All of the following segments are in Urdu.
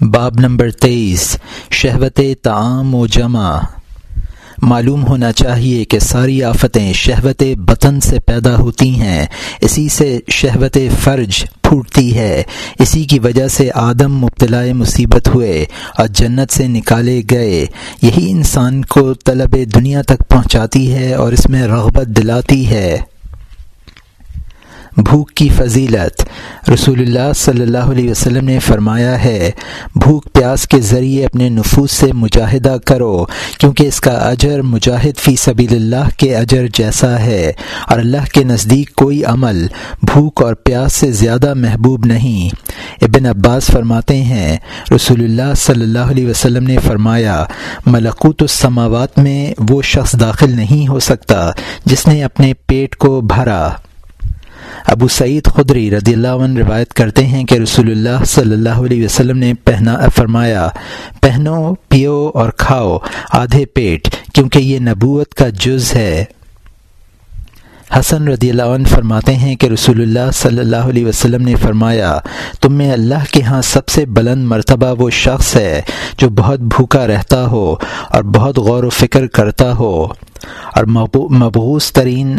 باب نمبر تیئیس، شہوت تعام و جمع۔ معلوم ہونا چاہیے کہ ساری آفتیں شہوت بطن سے پیدا ہوتی ہیں، اسی سے شہوت فرج پھوٹتی ہے۔ اسی کی وجہ سے آدم مبتلا مصیبت ہوئے اور جنت سے نکالے گئے۔ یہی انسان کو طلب دنیا تک پہنچاتی ہے اور اس میں رغبت دلاتی ہے۔ بھوک کی فضیلت۔ رسول اللہ صلی اللہ علیہ وسلم نے فرمایا ہے، بھوک پیاس کے ذریعے اپنے نفوس سے مجاہدہ کرو، کیونکہ اس کا اجر مجاہد فی سبیل اللہ کے اجر جیسا ہے۔ اور اللہ کے نزدیک کوئی عمل بھوک اور پیاس سے زیادہ محبوب نہیں۔ ابن عباس فرماتے ہیں، رسول اللہ صلی اللہ علیہ وسلم نے فرمایا، ملکوت السماوات میں وہ شخص داخل نہیں ہو سکتا جس نے اپنے پیٹ کو بھرا۔ ابو سعید خدری رضی اللہ عنہ روایت کرتے ہیں کہ رسول اللہ صلی اللہ علیہ وسلم نے پہنا فرمایا، پہنو، پیو اور کھاؤ آدھے پیٹ، کیونکہ یہ نبوت کا جز ہے۔ حسن رضی اللہ عنہ فرماتے ہیں کہ رسول اللہ صلی اللہ علیہ وسلم نے فرمایا، تم میں اللہ کے ہاں سب سے بلند مرتبہ وہ شخص ہے جو بہت بھوکا رہتا ہو اور بہت غور و فکر کرتا ہو۔ اور مبوس ترین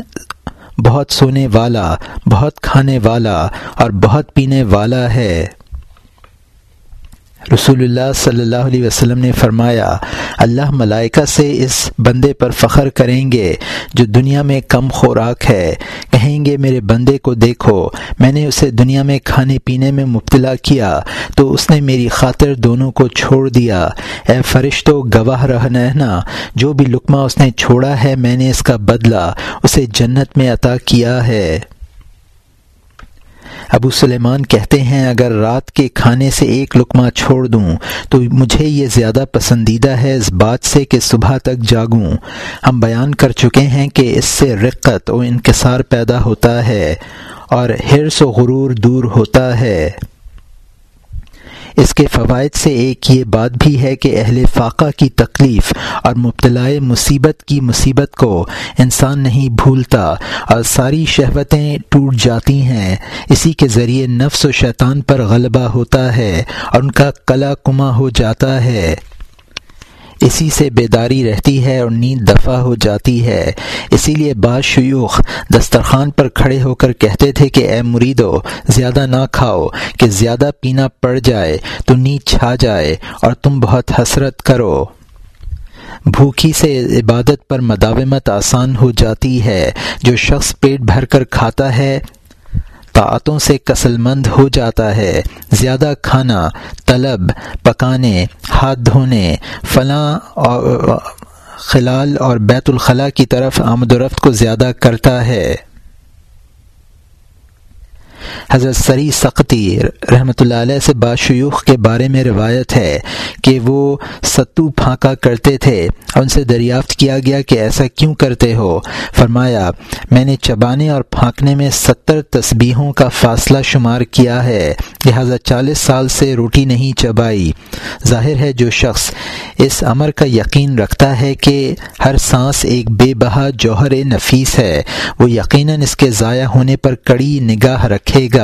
بہت سونے والا بہت کھانے والا اور بہت پینے والا ہے۔ رسول اللہ صلی اللہ علیہ وسلم نے فرمایا، اللہ ملائکہ سے اس بندے پر فخر کریں گے جو دنیا میں کم خوراک ہے۔ کہیں گے، میرے بندے کو دیکھو، میں نے اسے دنیا میں کھانے پینے میں مبتلا کیا، تو اس نے میری خاطر دونوں کو چھوڑ دیا۔ اے فرشتو، گواہ رہنا، جو بھی لقمہ اس نے چھوڑا ہے، میں نے اس کا بدلہ اسے جنت میں عطا کیا ہے۔ ابو سلیمان کہتے ہیں، اگر رات کے کھانے سے ایک لقمہ چھوڑ دوں، تو مجھے یہ زیادہ پسندیدہ ہے اس بات سے کہ صبح تک جاگوں۔ ہم بیان کر چکے ہیں کہ اس سے رقت و انکسار پیدا ہوتا ہے اور حرص و غرور دور ہوتا ہے۔ اس کے فوائد سے ایک یہ بات بھی ہے کہ اہل فاقہ کی تکلیف اور مبتلا مصیبت کی مصیبت کو انسان نہیں بھولتا اور ساری شہوتیں ٹوٹ جاتی ہیں۔ اسی کے ذریعے نفس و شیطان پر غلبہ ہوتا ہے اور ان کا کلا کما ہو جاتا ہے۔ اسی سے بیداری رہتی ہے اور نیند دفع ہو جاتی ہے۔ اسی لیے بعض شیوخ دسترخوان پر کھڑے ہو کر کہتے تھے کہ اے مریدو، زیادہ نہ کھاؤ، کہ زیادہ پینا پڑ جائے، تو نیند چھا جائے اور تم بہت حسرت کرو۔ بھوکی سے عبادت پر مداومت آسان ہو جاتی ہے۔ جو شخص پیٹ بھر کر کھاتا ہے طاعتوں سے کسل مند ہو جاتا ہے۔ زیادہ کھانا، طلب، پکانے، ہاتھ دھونے، فلاں اور خلال اور بیت الخلاء کی طرف آمد و رفت کو زیادہ کرتا ہے۔ حضرت سری سختی رحمۃ اللہ علیہ سے باشیوخ کے بارے میں روایت ہے کہ وہ ستو پھانکا کرتے تھے، اور ان سے دریافت کیا گیا کہ ایسا کیوں کرتے ہو؟ فرمایا، میں نے چبانے اور پھانکنے میں ستر تسبیحوں کا فاصلہ شمار کیا ہے، لہذا چالیس سال سے روٹی نہیں چبائی۔ ظاہر ہے، جو شخص اس امر کا یقین رکھتا ہے کہ ہر سانس ایک بے بہا جوہر نفیس ہے، وہ یقیناً اس کے ضائع ہونے پر کڑی نگاہ رکھے گا۔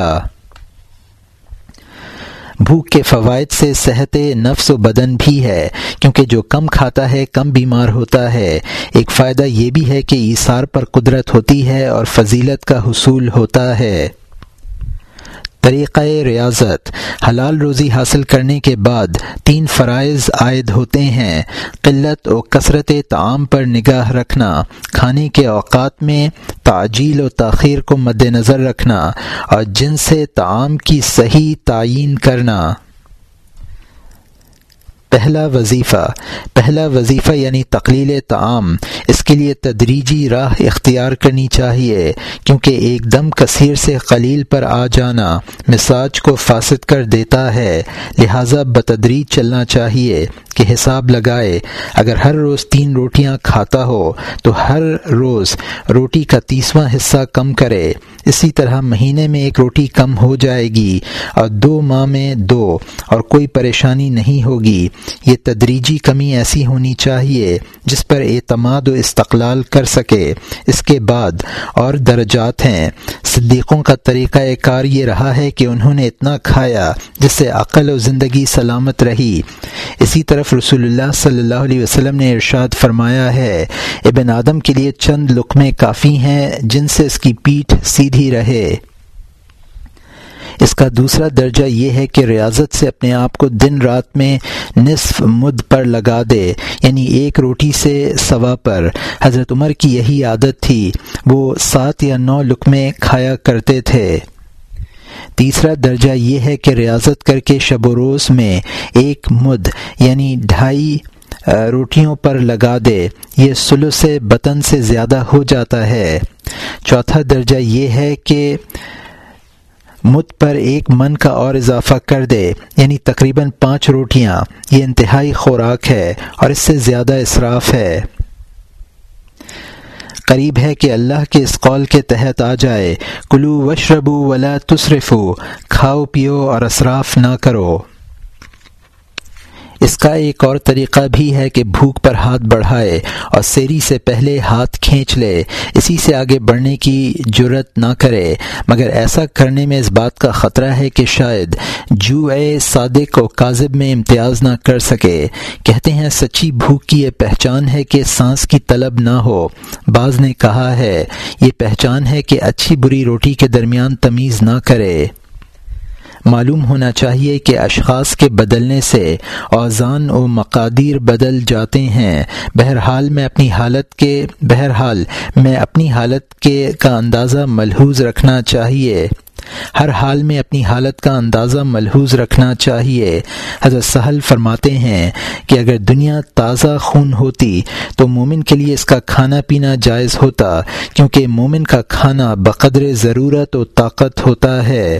بھوک کے فوائد سے صحت نفس و بدن بھی ہے، کیونکہ جو کم کھاتا ہے، کم بیمار ہوتا ہے۔ ایک فائدہ یہ بھی ہے کہ ایثار پر قدرت ہوتی ہے اور فضیلت کا حصول ہوتا ہے۔ طریقہ ریاضت، حلال روزی حاصل کرنے کے بعد تین فرائض عائد ہوتے ہیں۔ قلت و کثرت تعام پر نگاہ رکھنا، کھانے کے اوقات میں تعجیل و تاخیر کو مد نظر رکھنا اور جن سے تعام کی صحیح تعین کرنا۔ پہلا وظیفہ پہلا وظیفہ یعنی تقلیل تعام اس کے لیے تدریجی راہ اختیار کرنی چاہیے، کیونکہ ایک دم کثیر سے قلیل پر آ جانا مزاج کو فاسد کر دیتا ہے، لہٰذا بتدریج چلنا چاہیے کہ حساب لگائے، اگر ہر روز تین روٹیاں کھاتا ہو تو ہر روز روٹی کا تیسواں حصہ کم کرے، اسی طرح مہینے میں ایک روٹی کم ہو جائے گی اور دو ماہ میں دو، اور کوئی پریشانی نہیں ہوگی۔ یہ تدریجی کمی ایسی ہونی چاہیے جس پر اعتماد و استقلال کر سکے۔ اس کے بعد اور درجات ہیں۔ صدیقوں کا طریقہ کار یہ رہا ہے کہ انہوں نے اتنا کھایا جس سے عقل و زندگی سلامت رہی۔ اسی طرف رسول اللہ صلی اللہ علیہ وسلم نے ارشاد فرمایا ہے، ابن آدم کے لیے چند لقمے کافی ہیں جن سے اس کی پیٹھ سیدھی رہے۔ اس کا دوسرا درجہ یہ ہے کہ ریاضت سے اپنے آپ کو دن رات میں نصف مد پر لگا دے یعنی ایک روٹی سے سوا پر۔ حضرت عمر کی یہی عادت تھی، وہ سات یا نو لقمے کھایا کرتے تھے۔ تیسرا درجہ یہ ہے کہ ریاضت کر کے شب و روز میں ایک مد یعنی ڈھائی روٹیوں پر لگا دے۔ یہ سلو سے بطن سے زیادہ ہو جاتا ہے۔ چوتھا درجہ یہ ہے کہ مت پر ایک من کا اور اضافہ کر دے یعنی تقریباً پانچ روٹیاں۔ یہ انتہائی خوراک ہے اور اس سے زیادہ اصراف ہے۔ قریب ہے کہ اللہ کے اس قول کے تحت آ جائے، کلو وشربو ولا تصرفو کھاؤ، پیو اور اصراف نہ کرو۔ اس کا ایک اور طریقہ بھی ہے کہ بھوک پر ہاتھ بڑھائے اور سیری سے پہلے ہاتھ کھینچ لے۔ اسی سے آگے بڑھنے کی جرت نہ کرے۔ مگر ایسا کرنے میں اس بات کا خطرہ ہے کہ شاید جو اے صادق و کاذب میں امتیاز نہ کر سکے۔ کہتے ہیں، سچی بھوک کی یہ پہچان ہے کہ سانس کی طلب نہ ہو۔ بعض نے کہا ہے، یہ پہچان ہے کہ اچھی بری روٹی کے درمیان تمیز نہ کرے۔ معلوم ہونا چاہیے کہ اشخاص کے بدلنے سے اوزان و مقادیر بدل جاتے ہیں۔ بہرحال میں اپنی حالت کے بہرحال میں اپنی حالت کے کا اندازہ ملحوظ رکھنا چاہیے۔ ہر حال میں اپنی حالت کا اندازہ ملحوظ رکھنا چاہیے۔ حضرت سہل فرماتے ہیں کہ اگر دنیا تازہ خون ہوتی تو مومن کے لیے اس کا کھانا پینا جائز ہوتا، کیونکہ مومن کا کھانا بقدر ضرورت و طاقت ہوتا ہے۔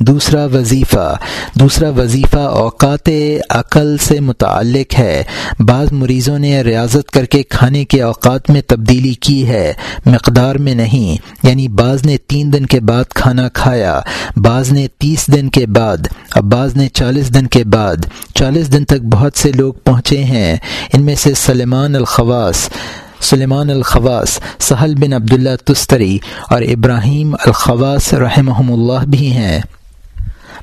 دوسرا وظیفہ دوسرا وظیفہ اوقات عقل سے متعلق ہے۔ بعض مریضوں نے ریاضت کر کے کھانے کے اوقات میں تبدیلی کی ہے، مقدار میں نہیں۔ یعنی بعض نے تین دن کے بعد کھانا کھایا، بعض نے تیس دن کے بعد، اب بعض نے چالیس دن کے بعد۔ چالیس دن تک بہت سے لوگ پہنچے ہیں۔ ان میں سے سلیمان الخواص سلیمان الخواص، سہل بن عبداللہ تستری اور ابراہیم الخواص رحمہم اللہ بھی ہیں۔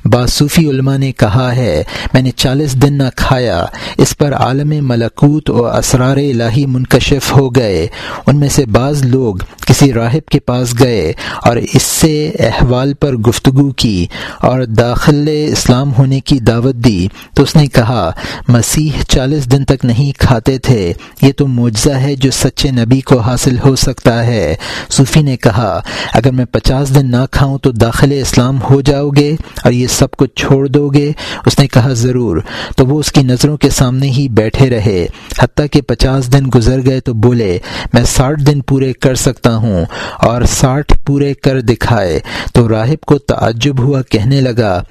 باصوفی علماء نے کہا ہے، میں نے چالیس دن نہ کھایا، اس پر عالم ملکوت و اسرار الہی منکشف ہو گئے۔ ان میں سے بعض لوگ کسی راہب کے پاس گئے اور اس سے احوال پر گفتگو کی اور داخل اسلام ہونے کی دعوت دی۔ تو اس نے کہا، مسیح چالیس دن تک نہیں کھاتے تھے، یہ تو معجزہ ہے جو سچے نبی کو حاصل ہو سکتا ہے۔ صوفی نے کہا، اگر میں پچاس دن نہ کھاؤں تو داخل اسلام ہو جاؤ گے اور یہ سب کچھ چھوڑ دو گے؟ اس نے کہا، ضرور. تو وہ اس کی نظروں کے سامنے ہی بیٹھے رہے۔ حتیٰ کہ پچاس دن گزر گئے تو بولے، میں ساٹھ دن پورے کر سکتا ہوں اور ساٹھ پورے کر دکھائے۔ تو راہب کو تعجب ہوا، کہنے لگا،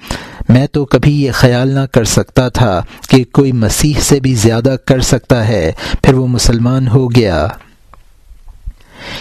میں تو کبھی یہ خیال نہ کر سکتا تھا کہ کوئی مسیح سے بھی زیادہ کر سکتا ہے۔ پھر وہ مسلمان ہو گیا۔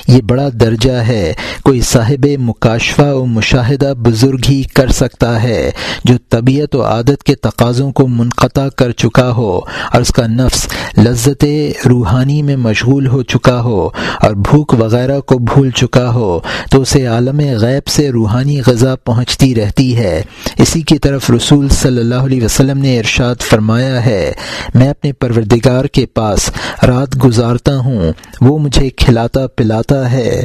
یہ بڑا درجہ ہے۔ کوئی صاحب مکاشفہ و مشاہدہ بزرگ ہی کر سکتا ہے جو طبیعت و عادت کے تقاضوں کو منقطع کر چکا ہو اور اس کا نفس لذت روحانی میں مشغول ہو چکا ہو اور بھوک وغیرہ کو بھول چکا ہو تو اسے عالم غیب سے روحانی غذا پہنچتی رہتی ہے۔ اسی کی طرف رسول صلی اللہ علیہ وسلم نے ارشاد فرمایا ہے، میں اپنے پروردگار کے پاس رات گزارتا ہوں، وہ مجھے کھلاتا پلاتا ہے۔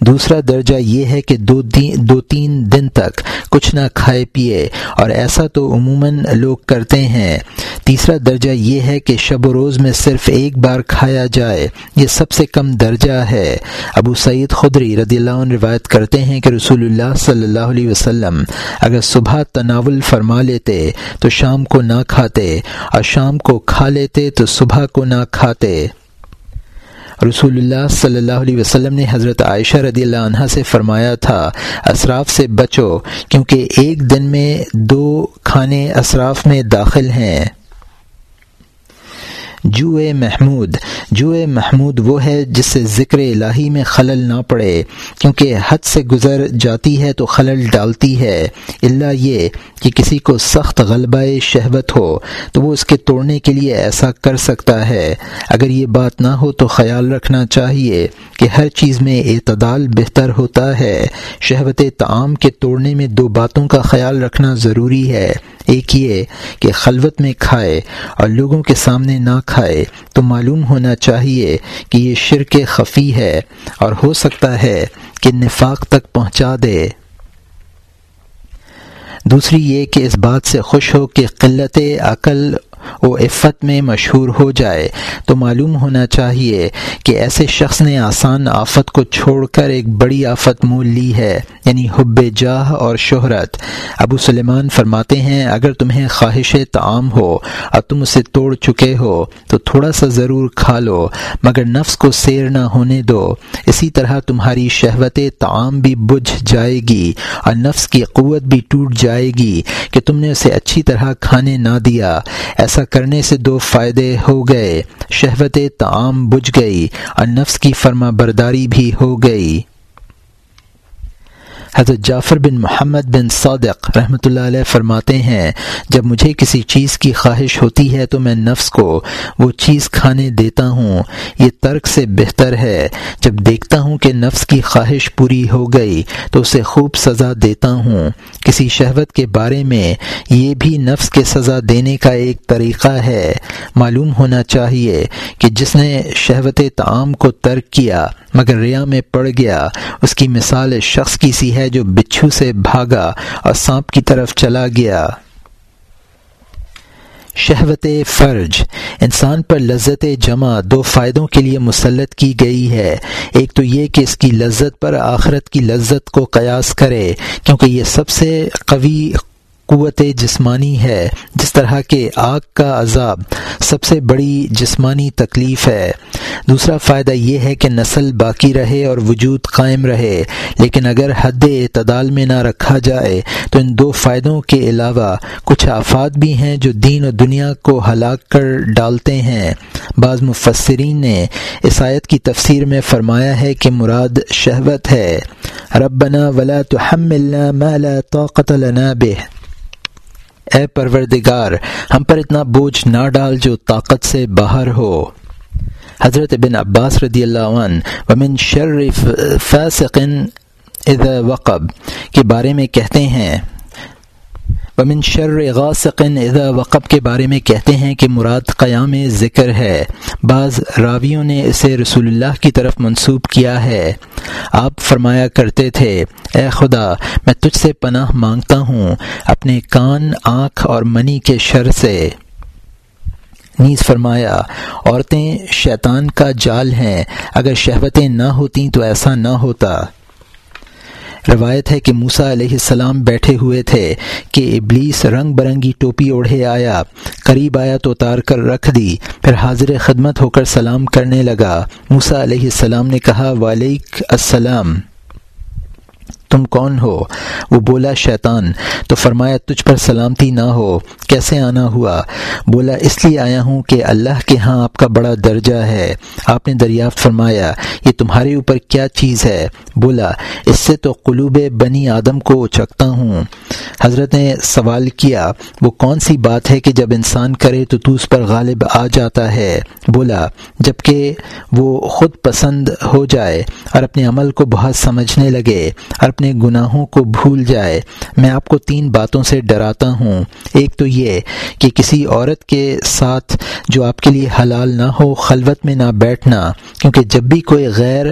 دوسرا درجہ یہ ہے کہ دو دو تین دن تک کچھ نہ کھائے پیے، اور ایسا تو عموماً لوگ کرتے ہیں۔ تیسرا درجہ یہ ہے کہ شب و روز میں صرف ایک بار کھایا جائے، یہ سب سے کم درجہ ہے۔ ابو سعید خدری رضی اللہ عنہ روایت کرتے ہیں کہ رسول اللہ صلی اللہ علیہ وسلم اگر صبح تناول فرما لیتے تو شام کو نہ کھاتے، اور شام کو کھا لیتے تو صبح کو نہ کھاتے۔ رسول اللہ صلی اللہ علیہ وسلم نے حضرت عائشہ رضی اللہ عنہ سے فرمایا تھا اسراف سے بچو، کیونکہ ایک دن میں دو کھانے اسراف میں داخل ہیں۔ جو محمود۔ جو محمود وہ ہے جس سے ذکر الہی میں خلل نہ پڑے۔ کیونکہ حد سے گزر جاتی ہے تو خلل ڈالتی ہے۔ اللہ یہ کہ کسی کو سخت غلبہ شہوت ہو تو وہ اس کے توڑنے کے لیے ایسا کر سکتا ہے۔ اگر یہ بات نہ ہو تو خیال رکھنا چاہیے کہ ہر چیز میں اعتدال بہتر ہوتا ہے۔ شہوت تعام کے توڑنے میں دو باتوں کا خیال رکھنا ضروری ہے۔ ایک یہ کہ خلوت میں کھائے اور لوگوں کے سامنے نہ کھائے تو معلوم ہونا چاہیے کہ یہ شرک خفی ہے اور ہو سکتا ہے کہ نفاق تک پہنچا دے۔ دوسری یہ کہ اس بات سے خوش ہو کہ قلت عقل و عفت میں مشہور ہو جائے تو معلوم ہونا چاہیے کہ ایسے شخص نے آسان آفت کو چھوڑ کر ایک بڑی آفت مول لی ہے یعنی حب جاہ اور شہرت۔ ابو سلیمان فرماتے ہیں، اگر تمہیں خواہش تعام ہو اور تم اسے توڑ چکے ہو تو تھوڑا سا ضرور کھا لو، مگر نفس کو سیر نہ ہونے دو۔ اسی طرح تمہاری شہوت تعام بھی بجھ جائے گی اور نفس کی قوت بھی ٹوٹ جائے گی کہ تم نے اسے اچھی طرح کھانے نہ دیا۔ ایسا کرنے سے دو فائدے ہو گئے۔ شہوت تعام بجھ گئی۔ اور نفس کی فرما برداری بھی ہو گئی۔ حضرت جعفر بن محمد بن صادق رحمۃ اللہ علیہ فرماتے ہیں، جب مجھے کسی چیز کی خواہش ہوتی ہے تو میں نفس کو وہ چیز کھانے دیتا ہوں۔ یہ ترک سے بہتر ہے۔ جب دیکھتا ہوں کہ نفس کی خواہش پوری ہو گئی تو اسے خوب سزا دیتا ہوں۔ کسی شہوت کے بارے میں یہ بھی نفس کے سزا دینے کا ایک طریقہ ہے۔ معلوم ہونا چاہیے کہ جس نے شہوت تعام کو ترک کیا مگر ریا میں پڑ گیا، اس کی مثال شخص کی سی ہے جو بچھو سے بھاگا اور سانپ کی طرف چلا گیا۔ شہوت فرج۔ انسان پر لذت جمع دو فائدوں کے لیے مسلط کی گئی ہے۔ ایک تو یہ کہ اس کی لذت پر آخرت کی لذت کو قیاس کرے، کیونکہ یہ سب سے قوی قوت جسمانی ہے، جس طرح کہ آگ کا عذاب سب سے بڑی جسمانی تکلیف ہے۔ دوسرا فائدہ یہ ہے کہ نسل باقی رہے اور وجود قائم رہے، لیکن اگر حد اعتدال میں نہ رکھا جائے تو ان دو فائدوں کے علاوہ کچھ آفات بھی ہیں جو دین و دنیا کو ہلاک کر ڈالتے ہیں۔ بعض مفسرین نے عیسائیت کی تفسیر میں فرمایا ہے کہ مراد شہوت ہے۔ ربنا ولا تحملنا ما لا طاقت لنا به۔ اے پروردگار، ہم پر اتنا بوجھ نہ ڈال جو طاقت سے باہر ہو۔ حضرت بن عباس رضی اللہ عنہ، ومن شر فاسق اذا وقب، کے بارے میں کہتے ہیں ومن شر غاسق اذا وقب کے بارے میں کہتے ہیں کہ مراد قیام ذکر ہے۔ بعض راویوں نے اسے رسول اللہ کی طرف منسوب کیا ہے۔ آپ فرمایا کرتے تھے، اے خدا، میں تجھ سے پناہ مانگتا ہوں، اپنے کان، آنکھ اور منی کے شر سے۔ نیز فرمایا، عورتیں شیطان کا جال ہیں، اگر شہوتیں نہ ہوتیں تو ایسا نہ ہوتا۔ روایت ہے کہ موسا علیہ السلام بیٹھے ہوئے تھے کہ ابلیس رنگ برنگی ٹوپی اوڑھے آیا، قریب آیا تو اتار کر رکھ دی، پھر حاضر خدمت ہو کر سلام کرنے لگا۔ موسا علیہ السلام نے کہا وعلیک السلام. تم کون ہو؟ وہ بولا، شیطان۔ تو فرمایا، تجھ پر سلامتی نہ ہو، کیسے آنا ہوا؟ بولا، اس لیے آیا ہوں کہ اللہ کے ہاں آپ کا بڑا درجہ ہے۔ آپ نے دریافت فرمایا، یہ تمہارے اوپر کیا چیز ہے؟ بولا، اس سے تو قلوب بنی آدم کو اچکتا ہوں۔ حضرت نے سوال کیا، وہ کون سی بات ہے کہ جب انسان کرے تو تو اس پر غالب آ جاتا ہے؟ بولا جبکہ وہ خود پسند ہو جائے اور اپنے عمل کو بہت سمجھنے لگے اور اپنے اپنے گناہوں کو بھول جائے۔ میں آپ کو تین باتوں سے ڈراتا ہوں۔ ایک تو یہ کہ کسی عورت کے ساتھ جو آپ کے لیے حلال نہ ہو، خلوت میں نہ بیٹھنا، کیونکہ جب بھی کوئی غیر،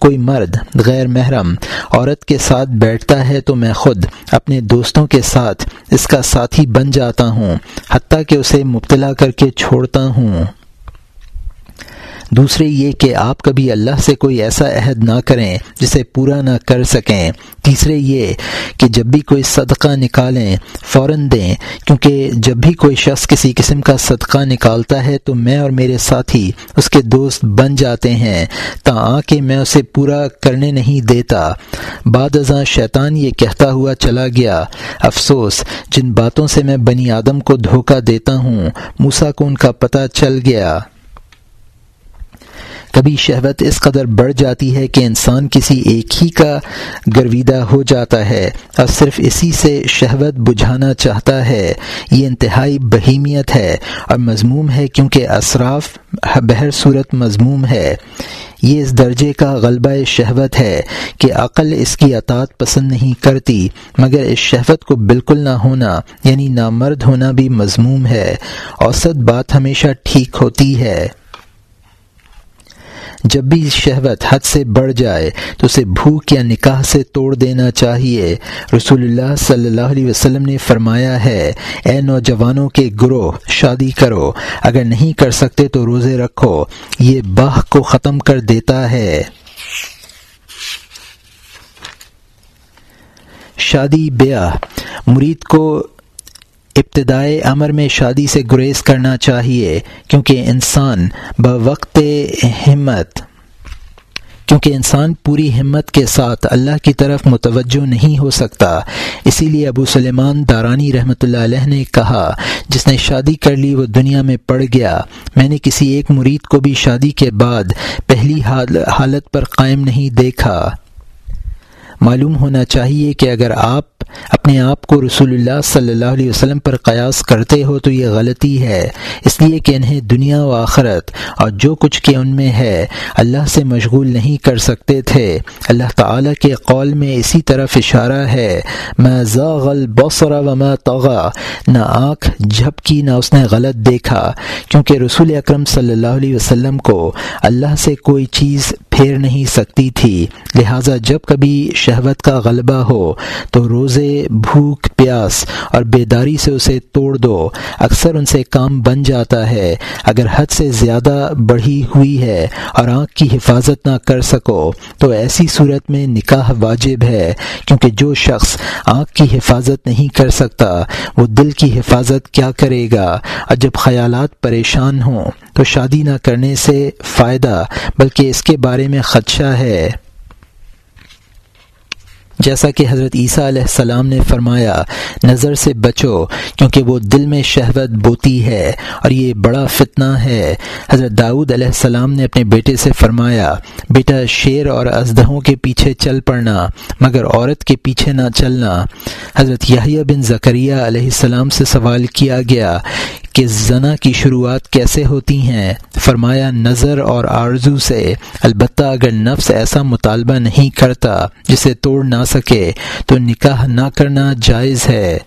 کوئی مرد غیر محرم عورت کے ساتھ بیٹھتا ہے تو میں خود اپنے دوستوں کے ساتھ اس کا ساتھی بن جاتا ہوں، حتیٰ کہ اسے مبتلا کر کے چھوڑتا ہوں۔ دوسرے یہ کہ آپ کبھی اللہ سے کوئی ایسا عہد نہ کریں جسے پورا نہ کر سکیں۔ تیسرے یہ کہ جب بھی کوئی صدقہ نکالیں، فوراً دیں، کیونکہ جب بھی کوئی شخص کسی قسم کا صدقہ نکالتا ہے تو میں اور میرے ساتھی اس کے دوست بن جاتے ہیں تا آ کے میں اسے پورا کرنے نہیں دیتا۔ بعد ازاں شیطان یہ کہتا ہوا چلا گیا، افسوس، جن باتوں سے میں بنی آدم کو دھوکہ دیتا ہوں موسا کو ان کا پتہ چل گیا۔ کبھی شہوت اس قدر بڑھ جاتی ہے کہ انسان کسی ایک ہی کا گرویدہ ہو جاتا ہے اور صرف اسی سے شہوت بجھانا چاہتا ہے۔ یہ انتہائی بہیمیت ہے اور مضموم ہے کیونکہ اصراف بہر صورت مضموم ہے۔ یہ اس درجے کا غلبہ شہوت ہے کہ عقل اس کی اطاعت پسند نہیں کرتی، مگر اس شہوت کو بالکل نہ ہونا یعنی نامرد ہونا بھی مضموم ہے۔ اوسط بات ہمیشہ ٹھیک ہوتی ہے۔ جب بھی شہوت حد سے بڑھ جائے تو اسے بھوک یا نکاح سے توڑ دینا چاہیے۔ رسول اللہ صلی اللہ علیہ وسلم نے فرمایا ہے، اے نوجوانوں کے گروہ، شادی کرو۔ اگر نہیں کر سکتے تو روزے رکھو۔ یہ باہ کو ختم کر دیتا ہے۔ شادی بیاہ۔ مرید کو ابتدائے امر میں شادی سے گریز کرنا چاہیے، کیونکہ انسان بوقت ہمت، کیونکہ انسان پوری ہمت کے ساتھ اللہ کی طرف متوجہ نہیں ہو سکتا۔ اسی لیے ابو سلیمان دارانی رحمۃ اللہ علیہ نے کہا، جس نے شادی کر لی وہ دنیا میں پڑ گیا۔ میں نے کسی ایک مرید کو بھی شادی کے بعد پہلی حالت پر قائم نہیں دیکھا۔ معلوم ہونا چاہیے کہ اگر آپ اپنے آپ کو رسول اللہ صلی اللہ علیہ وسلم پر قیاس کرتے ہو تو یہ غلطی ہے۔ اس لیے کہ انہیں دنیا و آخرت اور جو کچھ کہ ان میں ہے، اللہ سے مشغول نہیں کر سکتے تھے۔ اللہ تعالیٰ کے قول میں اسی طرف اشارہ ہے میں ذاغل بوسرا و میں توغا نہ آنکھ جھپکی، نہ اس نے غلط دیکھا۔ کیونکہ رسول اکرم صلی اللہ علیہ وسلم کو اللہ سے کوئی چیز پھیر نہیں سکتی تھی۔ لہٰذا جب کبھی شہوت کا غلبہ ہو، تو روزے، بھوک، پیاس اور بیداری سے اسے توڑ دو۔ اکثر ان سے کام بن جاتا ہے۔ اگر حد سے زیادہ بڑھی ہوئی ہے اور آنکھ کی حفاظت نہ کر سکو، تو ایسی صورت میں نکاح واجب ہے۔ کیونکہ جو شخص آنکھ کی حفاظت نہیں کر سکتا، وہ دل کی حفاظت کیا کرے گا؟ اور جب خیالات پریشان ہوں، تو شادی نہ کرنے سے فائدہ، بلکہ اس کے بارے میں خدشہ ہے۔ جیسا کہ حضرت عیسیٰ علیہ السلام نے فرمایا، نظر سے بچو، کیونکہ وہ دل میں شہوت بوتی ہے اور یہ بڑا فتنہ ہے۔ حضرت داؤد علیہ السلام نے اپنے بیٹے سے فرمایا، بیٹا، شیر اور ازدہوں کے پیچھے چل پڑنا، مگر عورت کے پیچھے نہ چلنا۔ حضرت یحییٰ بن زکریہ علیہ السلام سے سوال کیا گیا کہ زنا کی شروعات کیسے ہوتی ہیں؟ فرمایا، نظر اور آرزو سے۔ البتہ اگر نفس ایسا مطالبہ نہیں کرتا جسے توڑ نہ سکے تو نکاح نہ کرنا جائز ہے۔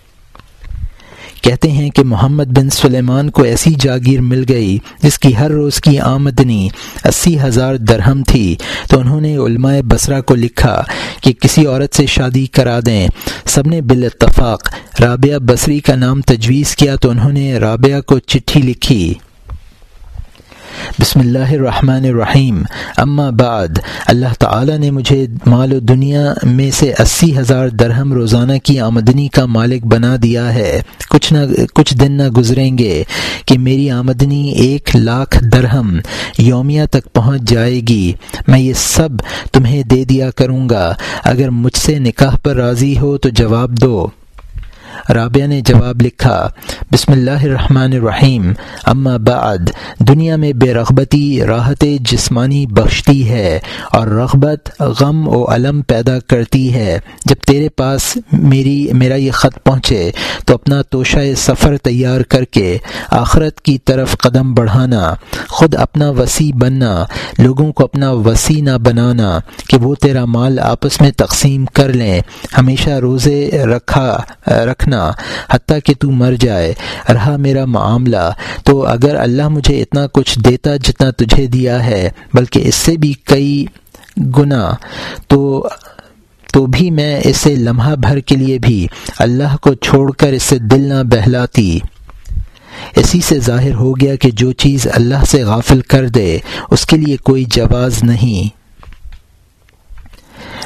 کہتے ہیں کہ محمد بن سلیمان کو ایسی جاگیر مل گئی جس کی ہر روز کی آمدنی اسی ہزار درہم تھی۔ تو انہوں نے علماء بسرا کو لکھا کہ کسی عورت سے شادی کرا دیں۔ سب نے بال اتفاق رابعہ بصری کا نام تجویز کیا تو انہوں نے رابعہ کو چٹھی لکھی۔ بسم اللہ الرحمن الرحیم۔ اما بعد، اللہ تعالی نے مجھے مال و دنیا میں سے اسی ہزار درہم روزانہ کی آمدنی کا مالک بنا دیا ہے۔ کچھ نہ، کچھ دن نہ گزریں گے کہ میری آمدنی ایک لاکھ درہم یومیہ تک پہنچ جائے گی۔ میں یہ سب تمہیں دے دیا کروں گا۔ اگر مجھ سے نکاح پر راضی ہو تو جواب دو۔ رابعہ نے جواب لکھا، بسم اللہ الرحمن الرحیم، اما بعد، دنیا میں بے رغبتی، راحت جسمانی بخشتی ہے اور رغبت، غم و علم پیدا کرتی ہے۔ جب تیرے پاس میری، میرا یہ خط پہنچے، تو اپنا توشہ سفر تیار کر کے آخرت کی طرف قدم بڑھانا، خود اپنا وسیع بننا، لوگوں کو اپنا وسیع نہ بنانا کہ وہ تیرا مال آپس میں تقسیم کر لیں۔ ہمیشہ روزے رکھا، رکھنا حتیٰ کہ تو مر جائے۔ رہا میرا معاملہ، تو اگر اللہ مجھے اتنا کچھ دیتا جتنا تجھے دیا ہے، بلکہ اس سے بھی کئی گنا تو تو بھی میں اسے لمحہ بھر کے لیے بھی اللہ کو چھوڑ کر اسے دل نہ بہلاتی۔ اسی سے ظاہر ہو گیا کہ جو چیز اللہ سے غافل کر دے، اس کے لیے کوئی جواز نہیں۔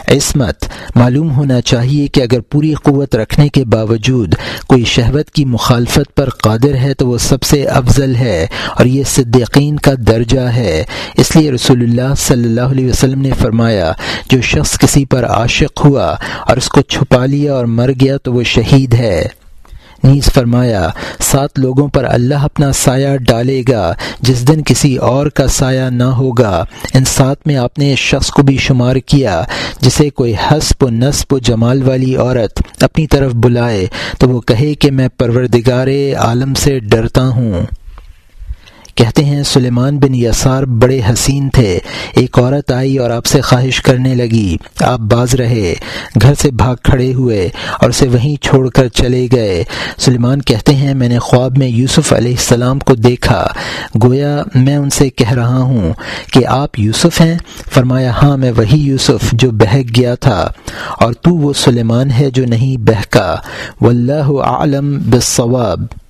عصمت۔ معلوم ہونا چاہیے کہ اگر پوری قوت رکھنے کے باوجود کوئی شہوت کی مخالفت پر قادر ہے تو وہ سب سے افضل ہے اور یہ صدیقین کا درجہ ہے۔ اس لیے رسول اللہ صلی اللہ علیہ وسلم نے فرمایا، جو شخص کسی پر عاشق ہوا اور اس کو چھپا لیا اور مر گیا تو وہ شہید ہے۔ نیز فرمایا، سات لوگوں پر اللہ اپنا سایہ ڈالے گا، جس دن کسی اور کا سایہ نہ ہوگا۔ ان سات میں آپ نے اس شخص کو بھی شمار کیا، جسے کوئی حسب و نصب و جمال والی عورت اپنی طرف بلائے، تو وہ کہے کہ میں پروردگار عالم سے ڈرتا ہوں۔ کہتے ہیں، سلیمان بن یسار بڑے حسین تھے۔ ایک عورت آئی اور آپ سے خواہش کرنے لگی۔ آپ باز رہے، گھر سے بھاگ کھڑے ہوئے اور اسے وہیں چھوڑ کر چلے گئے۔ سلیمان کہتے ہیں، میں نے خواب میں یوسف علیہ السلام کو دیکھا۔ گویا میں ان سے کہہ رہا ہوں کہ آپ یوسف ہیں؟ فرمایا ہاں میں وہی یوسف جو بہک گیا تھا۔ اور تو وہ سلیمان ہے جو نہیں بہکا۔ واللہ عالم بالصواب۔